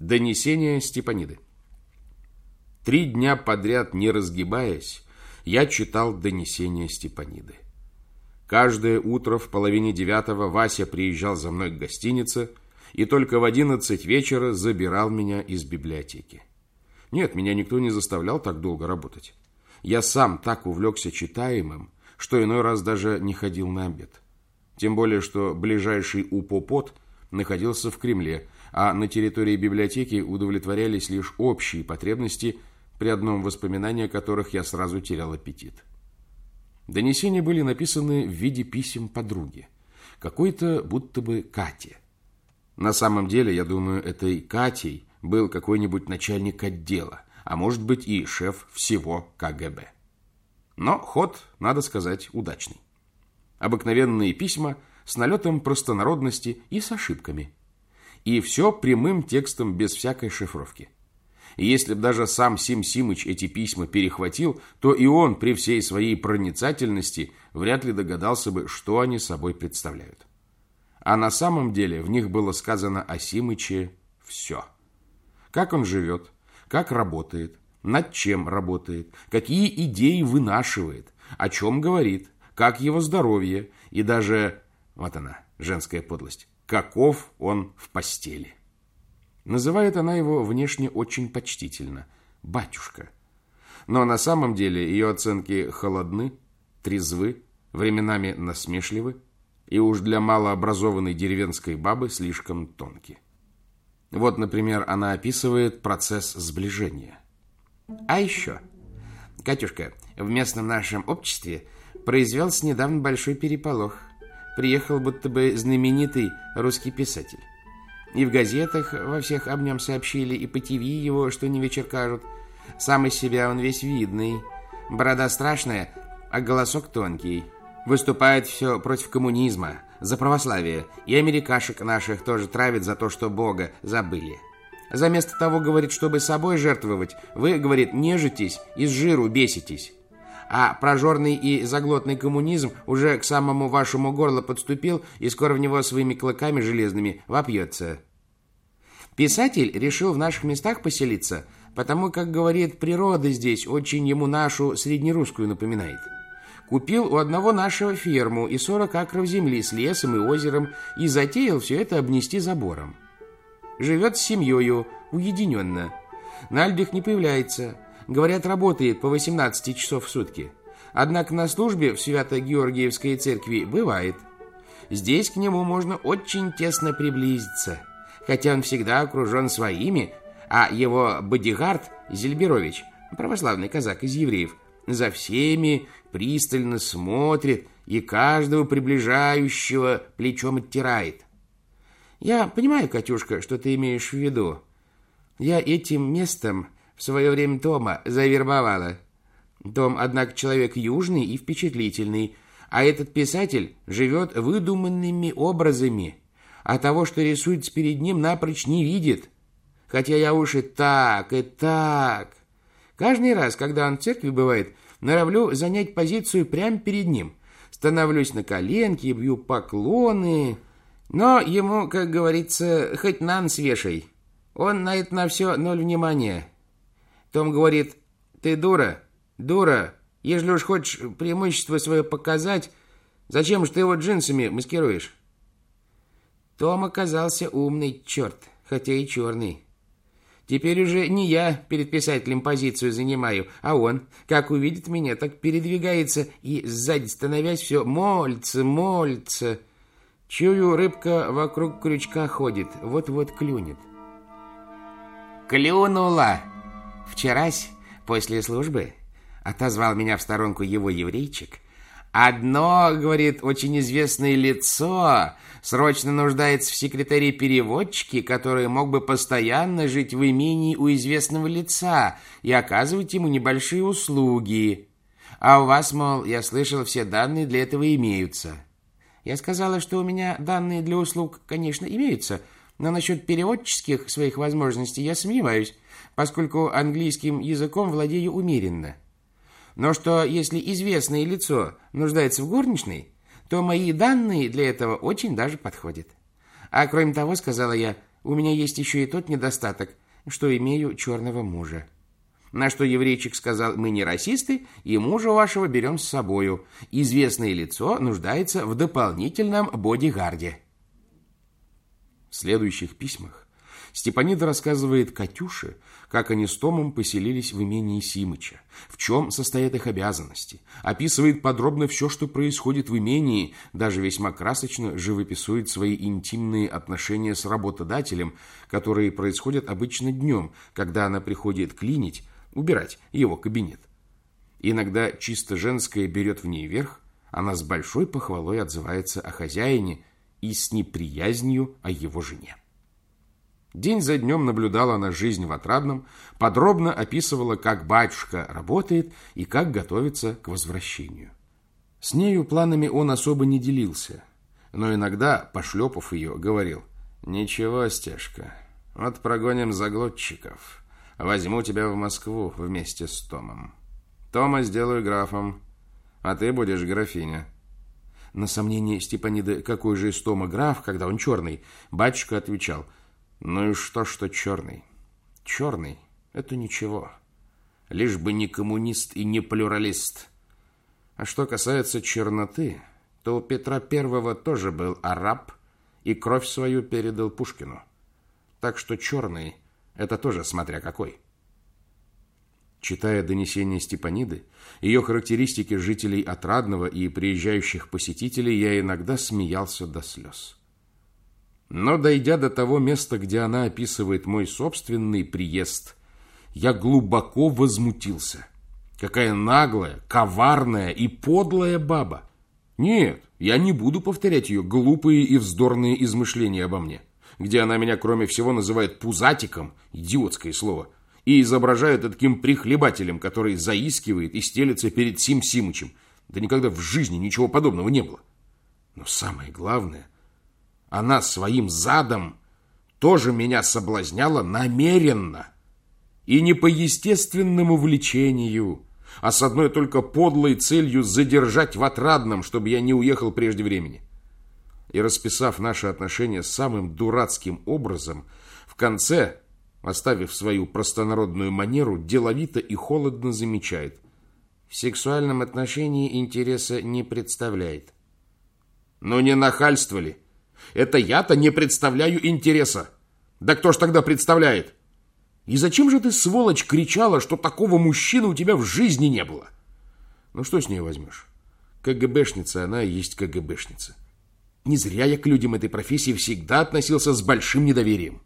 Донесение Степаниды. Три дня подряд, не разгибаясь, я читал донесение Степаниды. Каждое утро в половине девятого Вася приезжал за мной к гостинице и только в одиннадцать вечера забирал меня из библиотеки. Нет, меня никто не заставлял так долго работать. Я сам так увлекся читаемым, что иной раз даже не ходил на обед. Тем более, что ближайший упопот находился в Кремле, а на территории библиотеки удовлетворялись лишь общие потребности, при одном воспоминании о которых я сразу терял аппетит. Донесения были написаны в виде писем подруги, какой-то будто бы Кате. На самом деле, я думаю, этой Катей был какой-нибудь начальник отдела, а может быть и шеф всего КГБ. Но ход, надо сказать, удачный. Обыкновенные письма с налетом простонародности и с ошибками – и все прямым текстом без всякой шифровки. И если бы даже сам Сим Симыч эти письма перехватил, то и он при всей своей проницательности вряд ли догадался бы, что они собой представляют. А на самом деле в них было сказано о Симыче все. Как он живет, как работает, над чем работает, какие идеи вынашивает, о чем говорит, как его здоровье и даже, вот она, женская подлость, каков он в постели. Называет она его внешне очень почтительно – батюшка. Но на самом деле ее оценки холодны, трезвы, временами насмешливы и уж для малообразованной деревенской бабы слишком тонкие. Вот, например, она описывает процесс сближения. А еще, Катюшка, в местном нашем обществе произвелся недавно большой переполох приехал будто бы знаменитый русский писатель. И в газетах во всех об нем сообщили, и по ТВ его что не вечер кажут. Сам из себя он весь видный. Борода страшная, а голосок тонкий. Выступает все против коммунизма, за православие. И америкашек наших тоже травит за то, что Бога забыли. Заместо того, говорит, чтобы собой жертвовать, вы, говорит, нежитесь, из жиру беситесь а прожорный и заглотный коммунизм уже к самому вашему горлу подступил и скоро в него своими клыками железными вопьется. Писатель решил в наших местах поселиться, потому как, говорит, природа здесь очень ему нашу среднерусскую напоминает. Купил у одного нашего ферму и 40 акров земли с лесом и озером и затеял все это обнести забором. Живет с семьей, уединенно. На Альбих не появляется – Говорят, работает по 18 часов в сутки. Однако на службе в Свято-Георгиевской церкви бывает. Здесь к нему можно очень тесно приблизиться, хотя он всегда окружен своими, а его бодигард Зельберович, православный казак из евреев, за всеми пристально смотрит и каждого приближающего плечом оттирает. Я понимаю, Катюшка, что ты имеешь в виду. Я этим местом в свое время Тома завербовала. Том, однако, человек южный и впечатлительный, а этот писатель живет выдуманными образами, а того, что рисуется перед ним, напрочь не видит. Хотя я уж и так, и так. Каждый раз, когда он в церкви бывает, норовлю занять позицию прямо перед ним. Становлюсь на коленки, бью поклоны. Но ему, как говорится, хоть на нос вешай. Он на это на все ноль внимания. Том говорит, ты дура, дура, если уж хочешь преимущество свое показать, зачем же ты его джинсами маскируешь? Том оказался умный черт, хотя и черный. Теперь уже не я перед писателем позицию занимаю, а он, как увидит меня, так передвигается и сзади становясь все молится, молится. Чую, рыбка вокруг крючка ходит, вот-вот клюнет. «Клюнула!» Вчерась, после службы, отозвал меня в сторонку его еврейчик. Одно, говорит, очень известное лицо срочно нуждается в секретаре-переводчике, который мог бы постоянно жить в имении у известного лица и оказывать ему небольшие услуги. А у вас, мол, я слышал, все данные для этого имеются. Я сказала, что у меня данные для услуг, конечно, имеются, но насчет переводческих своих возможностей я сомневаюсь поскольку английским языком владею умеренно. Но что если известное лицо нуждается в горничной, то мои данные для этого очень даже подходят. А кроме того, сказала я, у меня есть еще и тот недостаток, что имею черного мужа. На что еврейчик сказал, мы не расисты, и мужа вашего берем с собою. Известное лицо нуждается в дополнительном бодигарде. В следующих письмах Степанида рассказывает Катюше, как они с Томом поселились в имении Симыча, в чем состоят их обязанности, описывает подробно все, что происходит в имении, даже весьма красочно живописует свои интимные отношения с работодателем, которые происходят обычно днем, когда она приходит клинить, убирать его кабинет. Иногда чисто женское берет в ней верх, она с большой похвалой отзывается о хозяине и с неприязнью о его жене. День за днем наблюдала она жизнь в Отрадном, подробно описывала, как батюшка работает и как готовится к возвращению. С нею планами он особо не делился, но иногда, пошлепав ее, говорил, «Ничего, Стежка, вот прогоним заглотчиков, возьму тебя в Москву вместе с Томом. Тома сделаю графом, а ты будешь графиня». На сомнение Степаниды, какой же из Тома граф, когда он черный, батюшка отвечал – ну и что, что черный? Черный — это ничего. Лишь бы не коммунист и не плюралист. А что касается черноты, то у Петра Первого тоже был араб и кровь свою передал Пушкину. Так что черный — это тоже смотря какой. Читая донесения Степаниды, ее характеристики жителей Отрадного и приезжающих посетителей, я иногда смеялся до слез. Но, дойдя до того места, где она описывает мой собственный приезд, я глубоко возмутился. Какая наглая, коварная и подлая баба. Нет, я не буду повторять ее глупые и вздорные измышления обо мне, где она меня, кроме всего, называет пузатиком, идиотское слово, и изображает таким прихлебателем, который заискивает и стелется перед Сим Симычем. Да никогда в жизни ничего подобного не было. Но самое главное – она своим задом тоже меня соблазняла намеренно. И не по естественному влечению, а с одной только подлой целью задержать в отрадном, чтобы я не уехал прежде времени. И расписав наши отношения самым дурацким образом, в конце, оставив свою простонародную манеру, деловито и холодно замечает. В сексуальном отношении интереса не представляет. Но не нахальство ли? Это я-то не представляю интереса. Да кто ж тогда представляет? И зачем же ты, сволочь, кричала, что такого мужчины у тебя в жизни не было? Ну что с ней возьмешь? КГБшница она и есть КГБшница. Не зря я к людям этой профессии всегда относился с большим недоверием.